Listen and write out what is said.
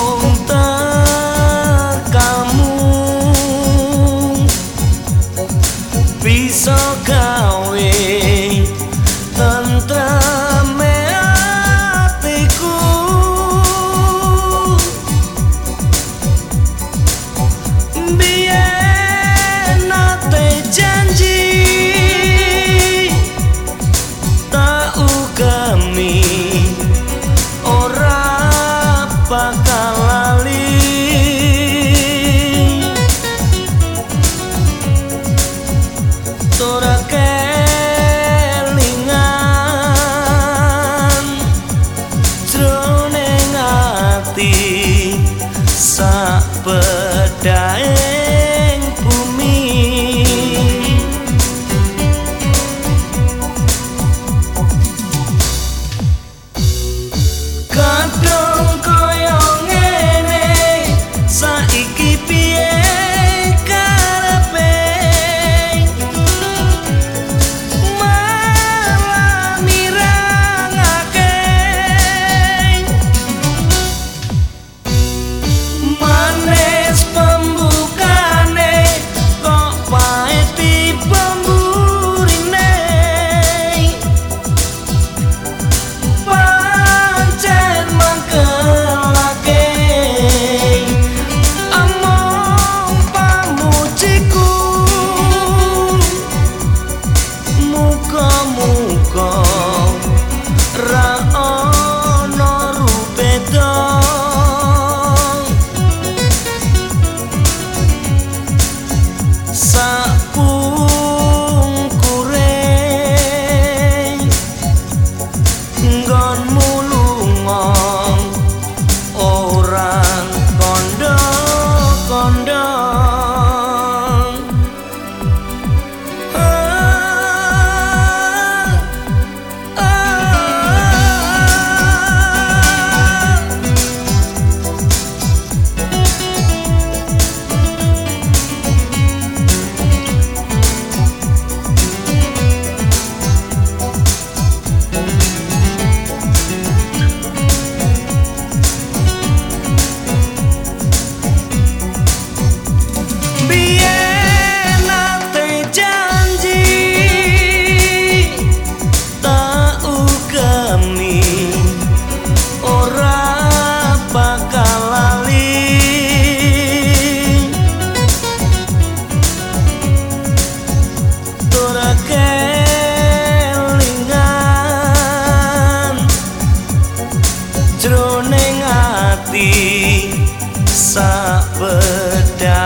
conta again sak pedang